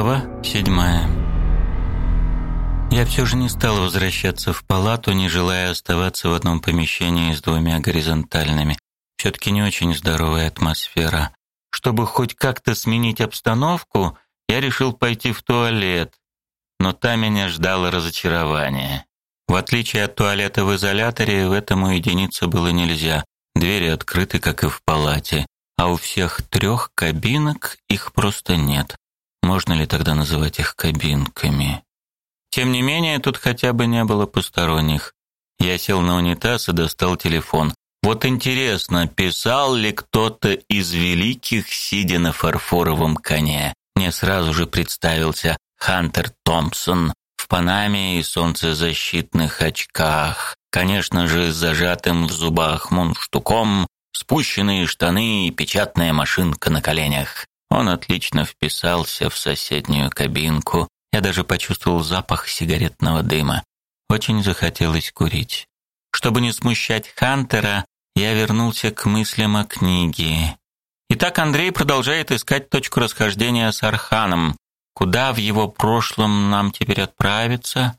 Глава седьмая. Я все же не стал возвращаться в палату, не желая оставаться в одном помещении с двумя горизонтальными. Все-таки не очень здоровая атмосфера. Чтобы хоть как-то сменить обстановку, я решил пойти в туалет, но там меня ждало разочарование. В отличие от туалета в изоляторе, в этом уединиться было нельзя. Двери открыты, как и в палате, а у всех трех кабинок их просто нет. Можно ли тогда называть их кабинками? Тем не менее, тут хотя бы не было посторонних. Я сел на унитаз и достал телефон. Вот интересно, писал ли кто-то из великих, сидя на фарфоровом коне? Мне сразу же представился Хантер Томпсон в панаме и солнцезащитных очках. Конечно же, с зажатым в зубах мундштуком, спущенные штаны и печатная машинка на коленях. Он отлично вписался в соседнюю кабинку. Я даже почувствовал запах сигаретного дыма. Очень захотелось курить. Чтобы не смущать Хантера, я вернулся к мыслям о книге. Итак, Андрей продолжает искать точку расхождения с Арханом. Куда в его прошлом нам теперь отправиться?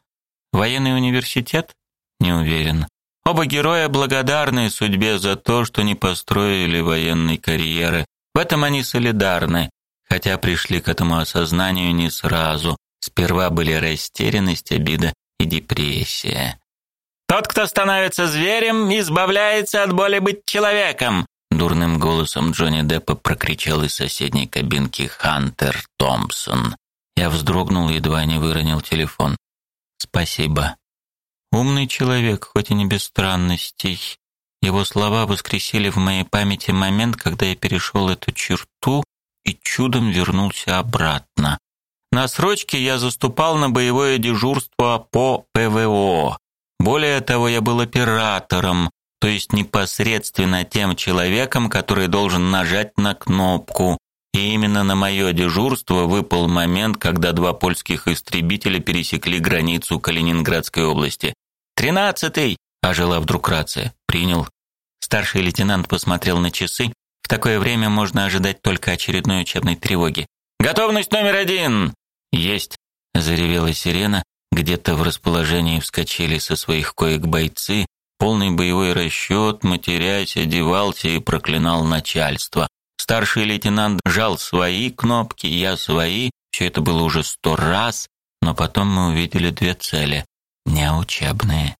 Военный университет? Не уверен. Оба героя благодарны судьбе за то, что не построили военной карьеры. В этом они солидарны, хотя пришли к этому осознанию не сразу. Сперва были растерянность, обида и депрессия. Тот, кто становится зверем, избавляется от боли быть человеком, дурным голосом Джонни Деппа прокричал из соседней кабинки Хантер Томпсон. Я вздрогнул едва не выронил телефон. Спасибо. Умный человек, хоть и не без странностей. Его слова воскресили в моей памяти момент, когда я перешел эту черту и чудом вернулся обратно. На срочке я заступал на боевое дежурство по ПВО. Более того, я был оператором, то есть непосредственно тем человеком, который должен нажать на кнопку. И именно на мое дежурство выпал момент, когда два польских истребителя пересекли границу Калининградской области. «Тринадцатый!» – ожила вдруг рация. «Принял». Старший лейтенант посмотрел на часы. В такое время можно ожидать только очередной учебной тревоги. «Готовность номер один!» «Есть!» – заревела сирена. Где-то в расположении вскочили со своих коек бойцы. Полный боевой расчет, матерясь, одевался и проклинал начальство. Старший лейтенант жал свои кнопки, я свои. Все это было уже сто раз, но потом мы увидели две цели не учебные.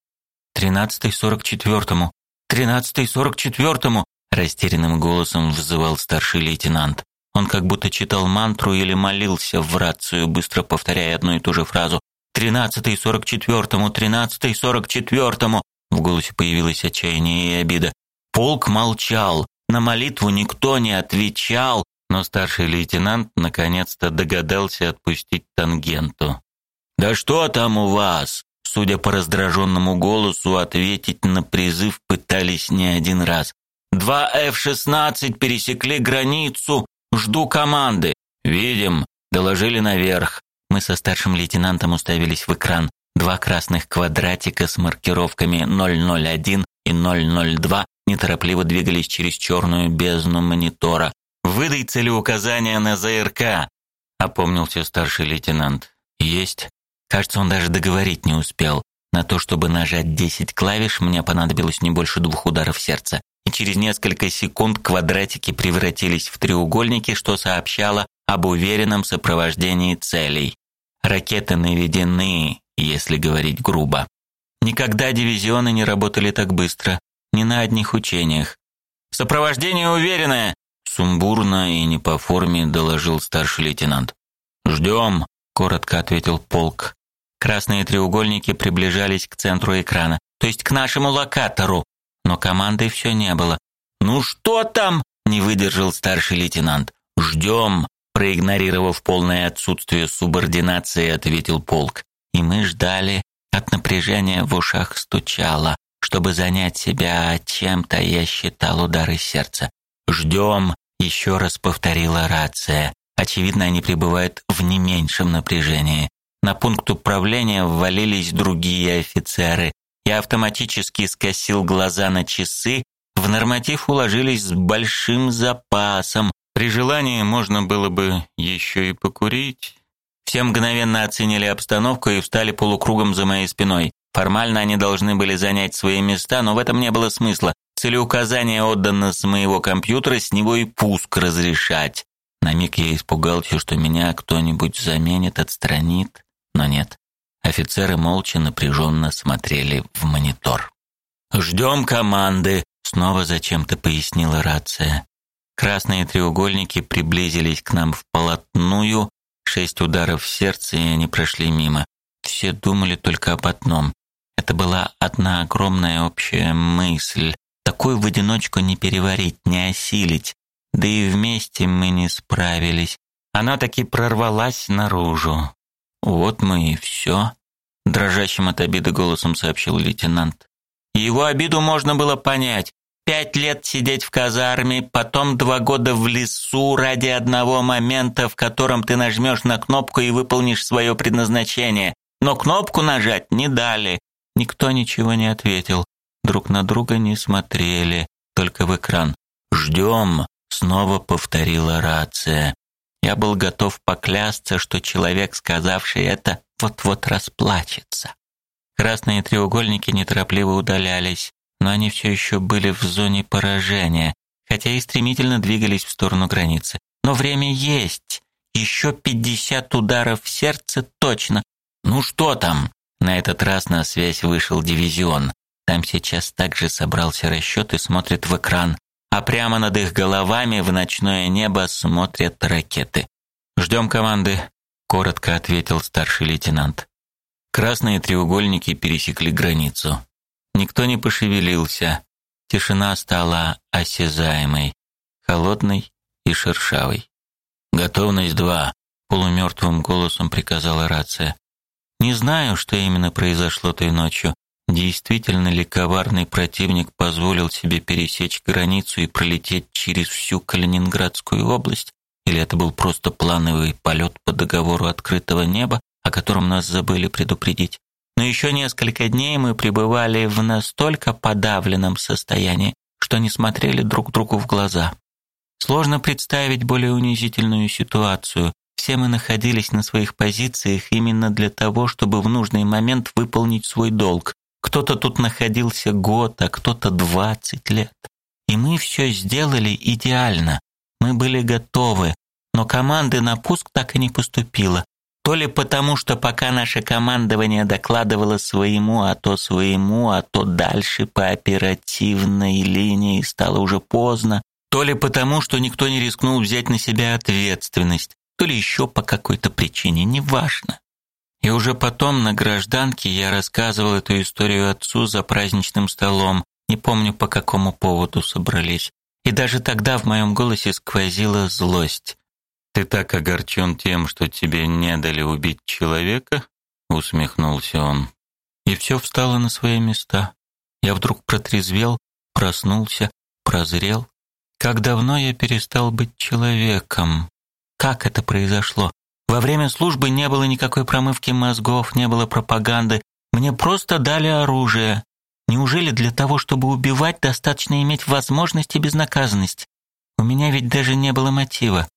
Тринадцатый сорок четвертому, тринадцатый сорок четвертому, растерянным голосом взывал старший лейтенант. Он как будто читал мантру или молился в рацию, быстро повторяя одну и ту же фразу. «Тринадцатый сорок четвертому, тринадцатый сорок четвертому!» В голосе появилось отчаяние и обида. Полк молчал, на молитву никто не отвечал, но старший лейтенант наконец-то догадался отпустить тангенту. «Да что там у вас?» Судя по раздраженному голосу, ответить на призыв пытались не один раз. «Два F-16 пересекли границу. Жду команды. Видим. Доложили наверх». Мы со старшим лейтенантом уставились в экран. Два красных квадратика с маркировками 001 и 002 неторопливо двигались через черную бездну монитора. «Выдай целеуказания на ЗРК», — опомнился старший лейтенант. «Есть». Кажется, он даже договорить не успел. На то, чтобы нажать 10 клавиш, мне понадобилось не больше двух ударов сердца. И через несколько секунд квадратики превратились в треугольники, что сообщало об уверенном сопровождении целей. Ракеты наведены, если говорить грубо. Никогда дивизионы не работали так быстро, ни на одних учениях. «Сопровождение уверенное!» Сумбурно и не по форме доложил старший лейтенант. «Ждем», — коротко ответил полк. Красные треугольники приближались к центру экрана, то есть к нашему локатору, но команды все не было. «Ну что там?» – не выдержал старший лейтенант. «Ждем», – проигнорировав полное отсутствие субординации, ответил полк. И мы ждали, от напряжения в ушах стучало. Чтобы занять себя чем-то, я считал удары сердца. «Ждем», – еще раз повторила рация. Очевидно, они пребывают в не меньшем напряжении. На пункт управления ввалились другие офицеры. Я автоматически скосил глаза на часы. В норматив уложились с большим запасом. При желании можно было бы еще и покурить. Все мгновенно оценили обстановку и встали полукругом за моей спиной. Формально они должны были занять свои места, но в этом не было смысла. Целеуказание отдано с моего компьютера, с него и пуск разрешать. На миг я испугался, что меня кто-нибудь заменит, отстранит, но нет. Офицеры молча напряженно смотрели в монитор. «Ждем команды», — снова зачем-то пояснила рация. Красные треугольники приблизились к нам вплотную, шесть ударов в сердце, и они прошли мимо. Все думали только об одном. Это была одна огромная общая мысль. Такую в одиночку не переварить, не осилить. Да и вместе мы не справились. Она таки прорвалась наружу. Вот мы и все. Дрожащим от обиды голосом сообщил лейтенант. Его обиду можно было понять. Пять лет сидеть в казарме, потом два года в лесу ради одного момента, в котором ты нажмешь на кнопку и выполнишь свое предназначение. Но кнопку нажать не дали. Никто ничего не ответил. Друг на друга не смотрели, только в экран. «Ждем», — снова повторила рация. Я был готов поклясться, что человек, сказавший это, вот-вот расплачется. Красные треугольники неторопливо удалялись, но они все еще были в зоне поражения, хотя и стремительно двигались в сторону границы. Но время есть. Еще пятьдесят ударов в сердце точно. Ну что там? На этот раз на связь вышел дивизион. Там сейчас также собрался расчет и смотрит в экран, а прямо над их головами в ночное небо смотрят ракеты. Ждем команды, коротко ответил старший лейтенант. Красные треугольники пересекли границу. Никто не пошевелился. Тишина стала осязаемой, холодной и шершавой. Готовность два, полумертвым голосом приказала рация. Не знаю, что именно произошло той ночью. Действительно ли коварный противник позволил себе пересечь границу и пролететь через всю Калининградскую область? Или это был просто плановый полет по договору открытого неба, о котором нас забыли предупредить? Но еще несколько дней мы пребывали в настолько подавленном состоянии, что не смотрели друг другу в глаза. Сложно представить более унизительную ситуацию, все мы находились на своих позициях именно для того, чтобы в нужный момент выполнить свой долг. Кто-то тут находился год, а кто-то двадцать лет. И мы все сделали идеально. Мы были готовы, но команды на пуск так и не поступило. То ли потому, что пока наше командование докладывало своему, а то своему, а то дальше по оперативной линии стало уже поздно, то ли потому, что никто не рискнул взять на себя ответственность то ли еще по какой-то причине, неважно. И уже потом на гражданке я рассказывал эту историю отцу за праздничным столом, не помню по какому поводу собрались. И даже тогда в моем голосе сквозила злость. Ты так огорчен тем, что тебе не дали убить человека, усмехнулся он. И все встало на свои места. Я вдруг протрезвел, проснулся, прозрел. Как давно я перестал быть человеком? Как это произошло? Во время службы не было никакой промывки мозгов, не было пропаганды. Мне просто дали оружие. Неужели для того, чтобы убивать, достаточно иметь возможность и безнаказанность? У меня ведь даже не было мотива.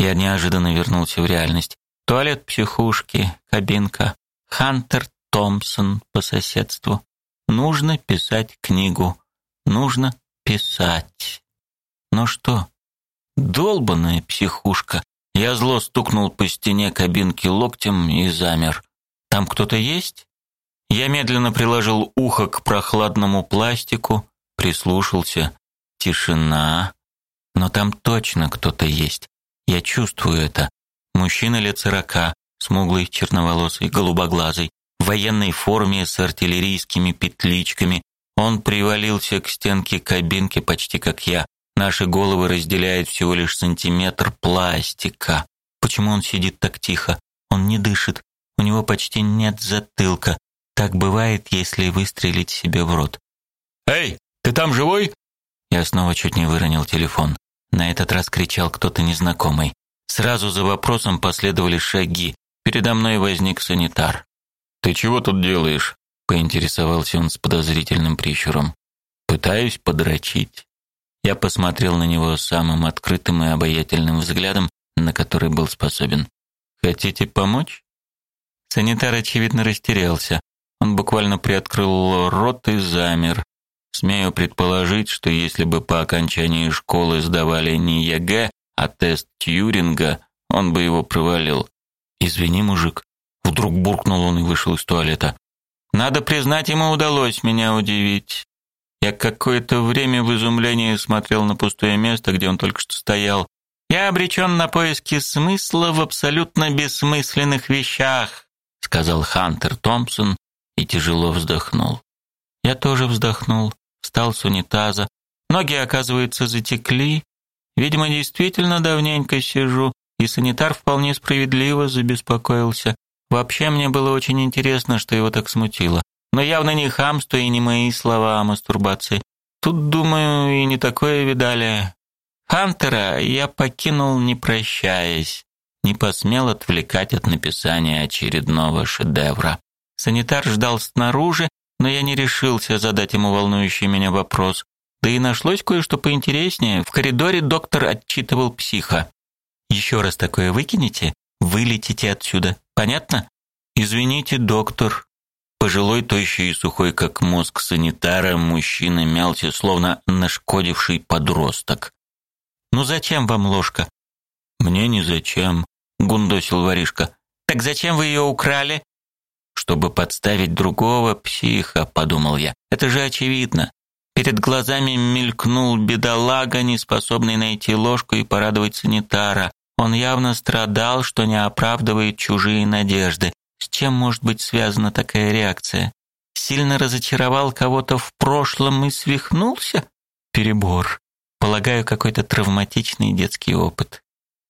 Я неожиданно вернулся в реальность. Туалет психушки, кабинка, Хантер Томпсон по соседству. Нужно писать книгу. Нужно писать. Но что? Долбаная психушка. Я зло стукнул по стене кабинки локтем и замер. Там кто-то есть? Я медленно приложил ухо к прохладному пластику, прислушался. Тишина. Но там точно кто-то есть. Я чувствую это. Мужчина лет сорока, смуглый, черноволосый, голубоглазый, в военной форме с артиллерийскими петличками. Он привалился к стенке кабинки почти как я, Наши головы разделяет всего лишь сантиметр пластика. Почему он сидит так тихо? Он не дышит. У него почти нет затылка. Так бывает, если выстрелить себе в рот. «Эй, ты там живой?» Я снова чуть не выронил телефон. На этот раз кричал кто-то незнакомый. Сразу за вопросом последовали шаги. Передо мной возник санитар. «Ты чего тут делаешь?» — поинтересовался он с подозрительным прищуром. «Пытаюсь подрочить». Я посмотрел на него самым открытым и обаятельным взглядом, на который был способен. Хотите помочь? Санитар очевидно растерялся. Он буквально приоткрыл рот и замер. Смею предположить, что если бы по окончании школы сдавали не ЕГЭ, а тест Тьюринга, он бы его провалил. Извини, мужик, вдруг буркнул он и вышел из туалета. Надо признать, ему удалось меня удивить. Я какое-то время в изумлении смотрел на пустое место, где он только что стоял. Я обречен на поиски смысла в абсолютно бессмысленных вещах, сказал Хантер Томпсон и тяжело вздохнул. Я тоже вздохнул, встал с унитаза. Ноги, оказывается, затекли. Видимо, действительно давненько сижу, и санитар вполне справедливо забеспокоился. Вообще мне было очень интересно, что его так смутило. Но явно не хамство и не мои слова о мастурбации. Тут, думаю, и не такое видали. Хантера я покинул, не прощаясь, не посмел отвлекать от написания очередного шедевра. Санитар ждал снаружи, но я не решился задать ему волнующий меня вопрос. Да и нашлось кое-что поинтереснее. В коридоре доктор отчитывал психа. «Еще раз такое выкинете, вылетите отсюда. Понятно? Извините, доктор. Пожилой, тощий и сухой, как мозг санитара, мужчина мялся, словно нашкодивший подросток. Ну зачем вам ложка? Мне не зачем, гундосил воришка. Так зачем вы ее украли? Чтобы подставить другого психа, подумал я. Это же очевидно. Перед глазами мелькнул бедолага, не способный найти ложку и порадовать санитара. Он явно страдал, что не оправдывает чужие надежды. С чем может быть связана такая реакция? Сильно разочаровал кого-то в прошлом и свихнулся? Перебор. Полагаю, какой-то травматичный детский опыт.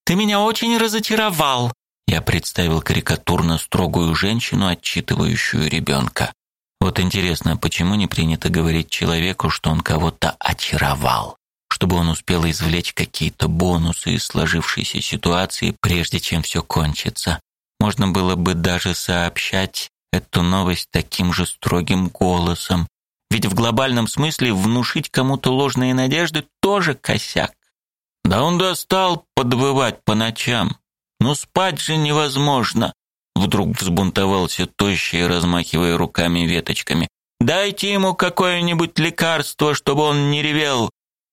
Ты меня очень разочаровал. Я представил карикатурно строгую женщину, отчитывающую ребенка. Вот интересно, почему не принято говорить человеку, что он кого-то очаровал? чтобы он успел извлечь какие-то бонусы из сложившейся ситуации, прежде чем все кончится. Можно было бы даже сообщать эту новость таким же строгим голосом, ведь в глобальном смысле внушить кому-то ложные надежды тоже косяк. Да он достал подвывать по ночам. Ну спать же невозможно. Вдруг взбунтовался тощий, размахивая руками веточками. Дайте ему какое-нибудь лекарство, чтобы он не ревел.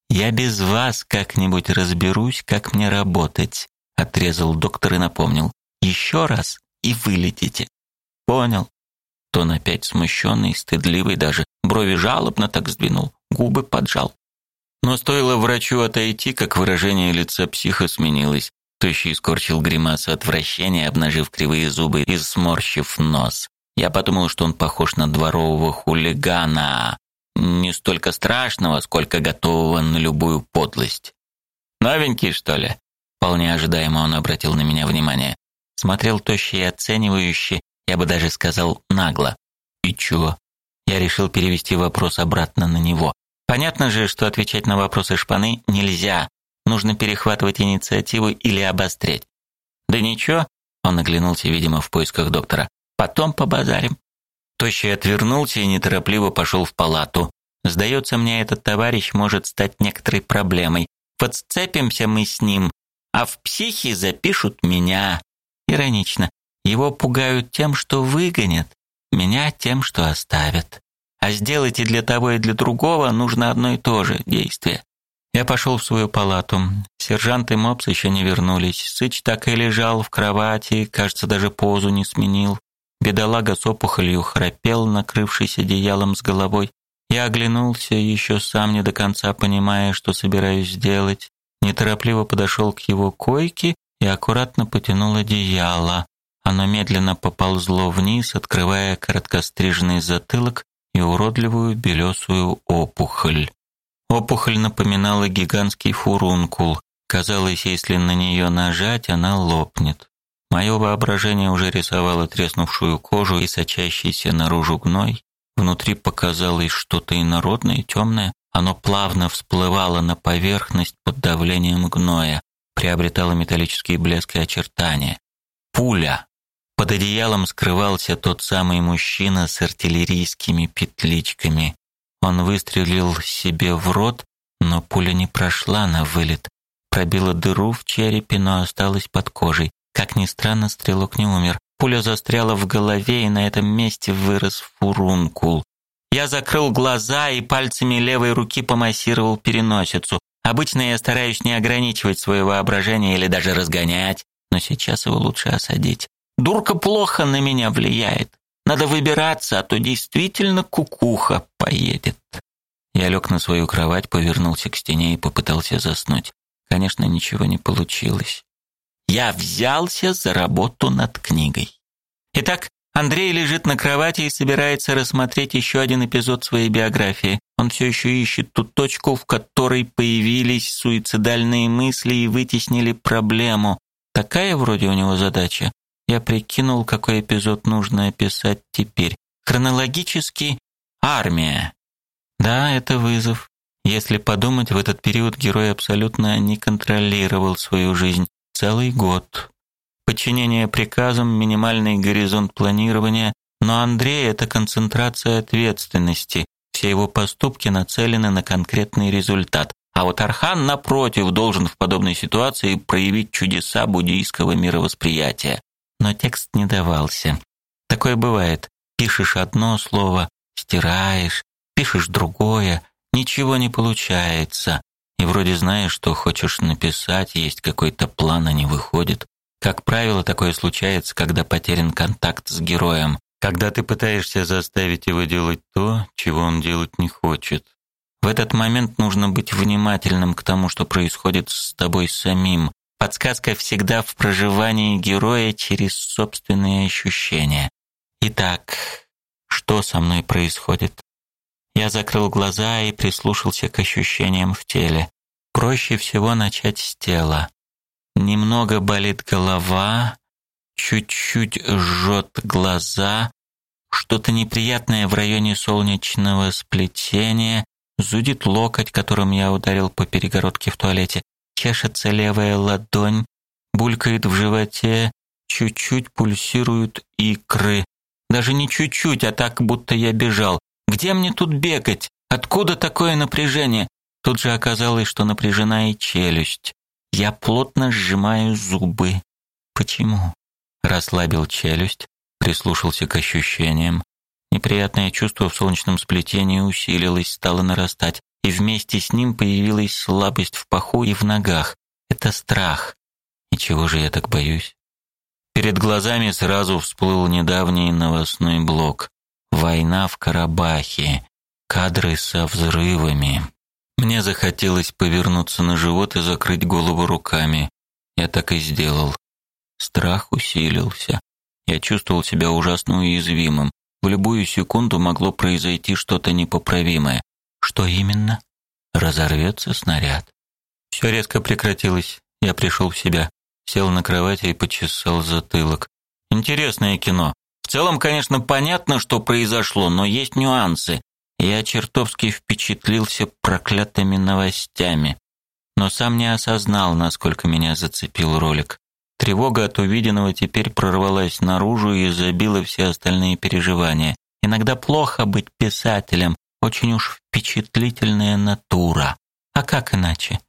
Я без вас как-нибудь разберусь, как мне работать, отрезал доктор и напомнил. Еще раз и вылетите. Понял. Тон опять смущенный, стыдливый даже, брови жалобно так сдвинул, губы поджал. Но стоило врачу отойти, как выражение лица психа сменилось. Тощий скорчил гримасу отвращения, обнажив кривые зубы и сморщив нос. Я подумал, что он похож на дворового хулигана, не столько страшного, сколько готового на любую подлость. Новенький, что ли? Вполне ожидаемо он обратил на меня внимание. Смотрел тощий и оценивающе, я бы даже сказал нагло. И чё? Я решил перевести вопрос обратно на него. Понятно же, что отвечать на вопросы шпаны нельзя. Нужно перехватывать инициативу или обострять. Да ничего, он оглянулся, видимо, в поисках доктора. Потом побазарим. Тощий отвернулся и неторопливо пошел в палату. Сдается мне, этот товарищ может стать некоторой проблемой. Подцепимся мы с ним, а в психи запишут меня. Иронично. Его пугают тем, что выгонят, меня тем, что оставят. А сделать и для того, и для другого нужно одно и то же действие. Я пошел в свою палату. Сержант и мопс еще не вернулись. Сыч так и лежал в кровати, кажется, даже позу не сменил. Бедолага с опухолью храпел, накрывшись одеялом с головой. Я оглянулся, еще сам не до конца понимая, что собираюсь сделать. Неторопливо подошел к его койке и аккуратно потянул одеяло. Оно медленно поползло вниз, открывая короткостриженный затылок и уродливую белесую опухоль. Опухоль напоминала гигантский фурункул. Казалось, если на нее нажать, она лопнет. Мое воображение уже рисовало треснувшую кожу и сочащийся наружу гной. Внутри показалось что-то инородное, темное. Оно плавно всплывало на поверхность под давлением гноя, приобретало металлический блеск и очертания. Пуля. Под одеялом скрывался тот самый мужчина с артиллерийскими петличками. Он выстрелил себе в рот, но пуля не прошла на вылет. Пробила дыру в черепе, но осталась под кожей. Как ни странно, стрелок не умер. Пуля застряла в голове, и на этом месте вырос фурункул. Я закрыл глаза и пальцами левой руки помассировал переносицу. Обычно я стараюсь не ограничивать свое воображение или даже разгонять, но сейчас его лучше осадить. Дурка плохо на меня влияет. Надо выбираться, а то действительно кукуха поедет. Я лег на свою кровать, повернулся к стене и попытался заснуть. Конечно, ничего не получилось. Я взялся за работу над книгой. Итак, Андрей лежит на кровати и собирается рассмотреть еще один эпизод своей биографии. Он все еще ищет ту точку, в которой появились суицидальные мысли и вытеснили проблему. Такая вроде у него задача. Я прикинул, какой эпизод нужно описать теперь. Хронологически армия. Да, это вызов. Если подумать, в этот период герой абсолютно не контролировал свою жизнь целый год. Подчинение приказам, минимальный горизонт планирования, но Андрей это концентрация ответственности. Все его поступки нацелены на конкретный результат. А вот Архан напротив должен в подобной ситуации проявить чудеса буддийского мировосприятия. Но текст не давался. Такое бывает. Пишешь одно слово, стираешь, пишешь другое, ничего не получается. И вроде знаешь, что хочешь написать, есть какой-то план, а не выходит. Как правило, такое случается, когда потерян контакт с героем, когда ты пытаешься заставить его делать то, чего он делать не хочет. В этот момент нужно быть внимательным к тому, что происходит с тобой самим. Подсказка всегда в проживании героя через собственные ощущения. Итак, что со мной происходит? Я закрыл глаза и прислушался к ощущениям в теле. Проще всего начать с тела. Немного болит голова, чуть-чуть жжет глаза, что-то неприятное в районе солнечного сплетения, зудит локоть, которым я ударил по перегородке в туалете, чешется левая ладонь, булькает в животе, чуть-чуть пульсируют икры. Даже не чуть-чуть, а так, будто я бежал. Где мне тут бегать? Откуда такое напряжение? Тут же оказалось, что напряжена и челюсть. Я плотно сжимаю зубы. Почему? Расслабил челюсть, прислушался к ощущениям. Неприятное чувство в солнечном сплетении усилилось, стало нарастать, и вместе с ним появилась слабость в паху и в ногах. Это страх. И чего же я так боюсь? Перед глазами сразу всплыл недавний новостной блок. Война в Карабахе. Кадры со взрывами. Мне захотелось повернуться на живот и закрыть голову руками. Я так и сделал. Страх усилился. Я чувствовал себя ужасно уязвимым. В любую секунду могло произойти что-то непоправимое. Что именно? Разорвется снаряд. Все резко прекратилось. Я пришел в себя, сел на кровати и почесал затылок. Интересное кино. В целом, конечно, понятно, что произошло, но есть нюансы. Я чертовски впечатлился проклятыми новостями, но сам не осознал, насколько меня зацепил ролик. Тревога от увиденного теперь прорвалась наружу и забила все остальные переживания. Иногда плохо быть писателем, очень уж впечатлительная натура. А как иначе?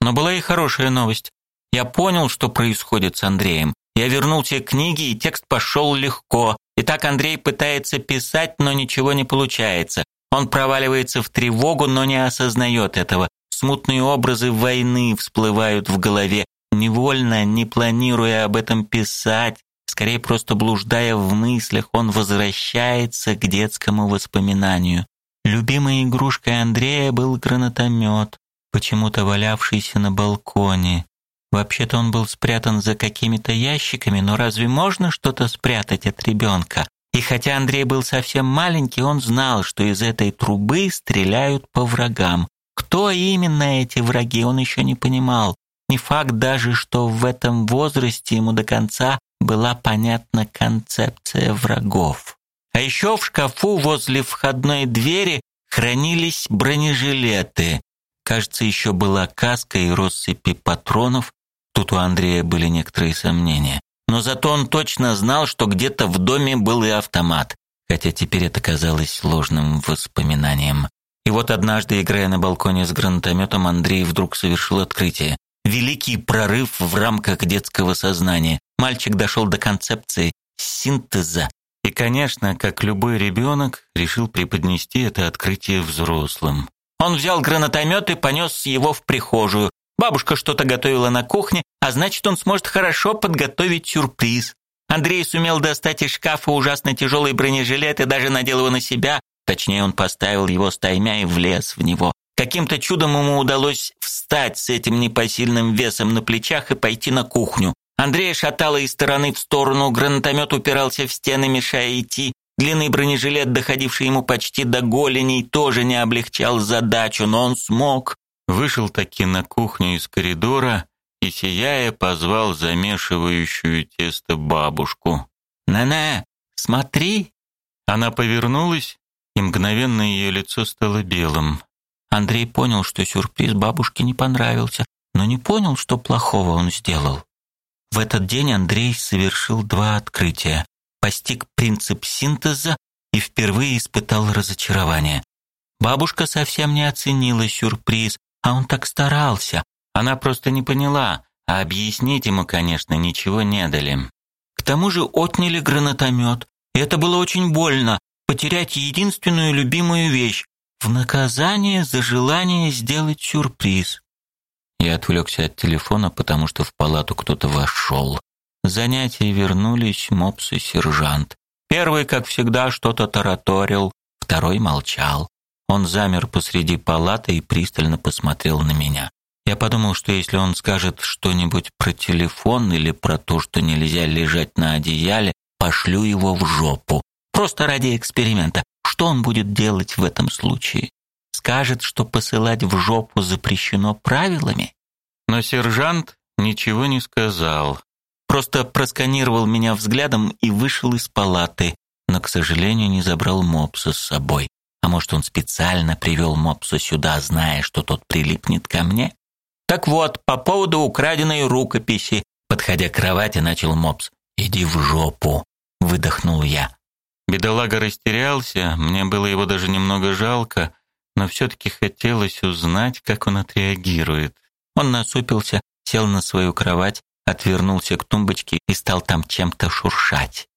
Но была и хорошая новость. Я понял, что происходит с Андреем. Я вернулся к книге, и текст пошел легко. И так Андрей пытается писать, но ничего не получается. Он проваливается в тревогу, но не осознает этого. Смутные образы войны всплывают в голове, невольно, не планируя об этом писать, скорее просто блуждая в мыслях, он возвращается к детскому воспоминанию. Любимой игрушкой Андрея был гранатомет, почему-то валявшийся на балконе. Вообще-то он был спрятан за какими-то ящиками, но разве можно что-то спрятать от ребенка? И хотя Андрей был совсем маленький, он знал, что из этой трубы стреляют по врагам. Кто именно эти враги, он еще не понимал. Не факт даже, что в этом возрасте ему до конца была понятна концепция врагов. А еще в шкафу возле входной двери хранились бронежилеты. Кажется, еще была каска и россыпи патронов, Тут у Андрея были некоторые сомнения. Но зато он точно знал, что где-то в доме был и автомат, хотя теперь это казалось сложным воспоминанием. И вот однажды, играя на балконе с гранатометом, Андрей вдруг совершил открытие. Великий прорыв в рамках детского сознания. Мальчик дошел до концепции синтеза и, конечно, как любой ребенок, решил преподнести это открытие взрослым. Он взял гранатомет и понес его в прихожую. Бабушка что-то готовила на кухне, а значит, он сможет хорошо подготовить сюрприз. Андрей сумел достать из шкафа ужасно тяжелый бронежилет и даже надел его на себя. Точнее, он поставил его стаймя и влез в него. Каким-то чудом ему удалось встать с этим непосильным весом на плечах и пойти на кухню. Андрея шатало из стороны в сторону, гранатомет упирался в стены, мешая идти. Длинный бронежилет, доходивший ему почти до голеней, тоже не облегчал задачу, но он смог. Вышел таки на кухню из коридора и, сияя, позвал замешивающую тесто бабушку. «На-на, смотри!» Она повернулась, и мгновенно ее лицо стало белым. Андрей понял, что сюрприз бабушке не понравился, но не понял, что плохого он сделал. В этот день Андрей совершил два открытия. Постиг принцип синтеза и впервые испытал разочарование. Бабушка совсем не оценила сюрприз, а он так старался. Она просто не поняла, а объяснить ему, конечно, ничего не дали. К тому же отняли гранатомет, и это было очень больно потерять единственную любимую вещь в наказание за желание сделать сюрприз. Я отвлекся от телефона, потому что в палату кто-то вошел. Занятия вернулись мопс и сержант. Первый, как всегда, что-то тараторил, второй молчал. Он замер посреди палаты и пристально посмотрел на меня. Я подумал, что если он скажет что-нибудь про телефон или про то, что нельзя лежать на одеяле, пошлю его в жопу. Просто ради эксперимента. Что он будет делать в этом случае? скажет, что посылать в жопу запрещено правилами? Но сержант ничего не сказал. Просто просканировал меня взглядом и вышел из палаты, но, к сожалению, не забрал мопса с собой. А может, он специально привел мопса сюда, зная, что тот прилипнет ко мне? Так вот, по поводу украденной рукописи, подходя к кровати, начал мопс. «Иди в жопу», — выдохнул я. Бедолага растерялся, мне было его даже немного жалко, но все-таки хотелось узнать, как он отреагирует. Он насупился, сел на свою кровать, отвернулся к тумбочке и стал там чем-то шуршать.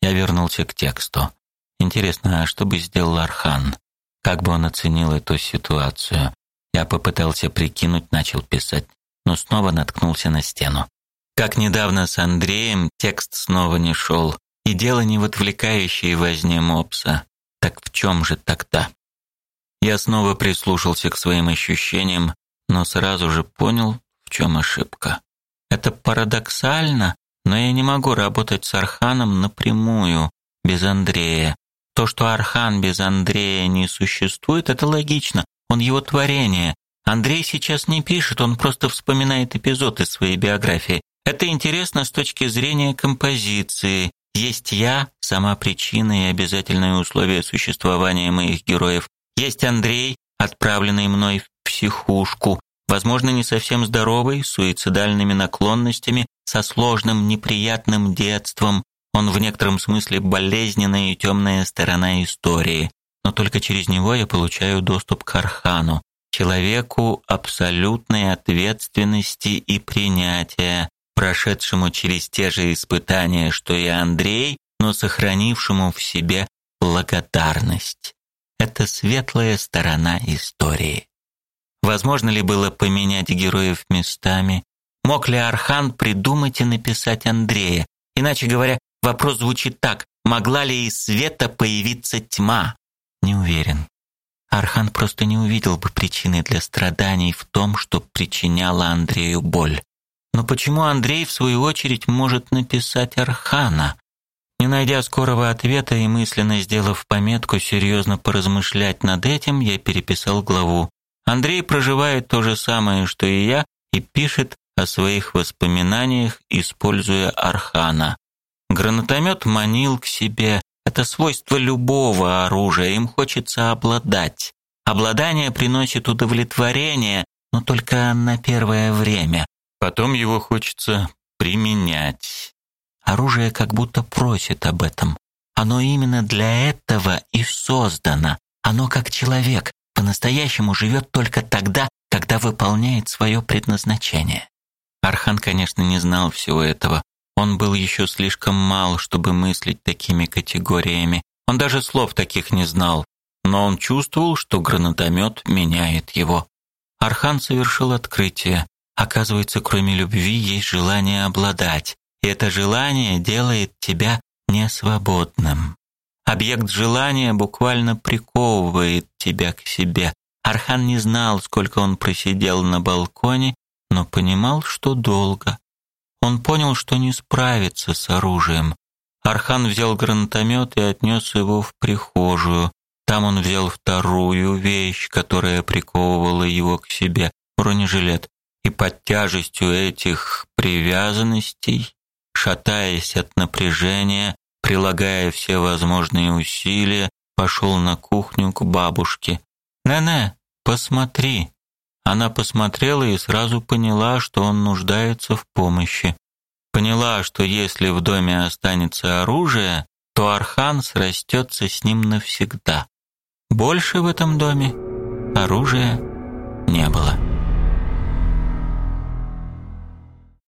Я вернулся к тексту. Интересно, а что бы сделал Архан? Как бы он оценил эту ситуацию? Я попытался прикинуть, начал писать, но снова наткнулся на стену. Как недавно с Андреем текст снова не шел, и дело не в отвлекающей возне мопса. Так в чем же тогда? Я снова прислушался к своим ощущениям, но сразу же понял, в чем ошибка. Это парадоксально, но я не могу работать с Арханом напрямую, без Андрея. То, что Архан без Андрея не существует, это логично. Он его творение. Андрей сейчас не пишет, он просто вспоминает эпизод из своей биографии. Это интересно с точки зрения композиции. Есть я, сама причина и обязательное условие существования моих героев. Есть Андрей, отправленный мной в психушку, возможно, не совсем здоровый, с суицидальными наклонностями, со сложным неприятным детством. Он в некотором смысле болезненная и темная сторона истории. Но только через него я получаю доступ к Архану, человеку абсолютной ответственности и принятия, прошедшему через те же испытания, что и Андрей, но сохранившему в себе благодарность это светлая сторона истории. Возможно ли было поменять героев местами? Мог ли Архан придумать и написать Андрея? Иначе говоря, вопрос звучит так: могла ли из света появиться тьма? Не уверен. Архан просто не увидел бы причины для страданий в том, что причиняло Андрею боль. Но почему Андрей в свою очередь может написать Архана? Не найдя скорого ответа и мысленно сделав пометку серьезно поразмышлять над этим, я переписал главу. Андрей проживает то же самое, что и я, и пишет о своих воспоминаниях, используя архана. Гранатомет манил к себе. Это свойство любого оружия, им хочется обладать. Обладание приносит удовлетворение, но только на первое время. Потом его хочется применять. Оружие как будто просит об этом. Оно именно для этого и создано. Оно как человек, по-настоящему живет только тогда, когда выполняет свое предназначение. Архан, конечно, не знал всего этого. Он был еще слишком мал, чтобы мыслить такими категориями. Он даже слов таких не знал, но он чувствовал, что гранатомет меняет его. Архан совершил открытие. Оказывается, кроме любви есть желание обладать, и это желание делает тебя несвободным. Объект желания буквально приковывает тебя к себе. Архан не знал, сколько он просидел на балконе, но понимал, что долго. Он понял, что не справится с оружием. Архан взял гранатомет и отнес его в прихожую. Там он взял вторую вещь, которая приковывала его к себе бронежилет. И под тяжестью этих привязанностей, шатаясь от напряжения, прилагая все возможные усилия, пошел на кухню к бабушке. «Не-не, посмотри». Она посмотрела и сразу поняла, что он нуждается в помощи. Поняла, что если в доме останется оружие, то Архан срастется с ним навсегда. Больше в этом доме оружия не было.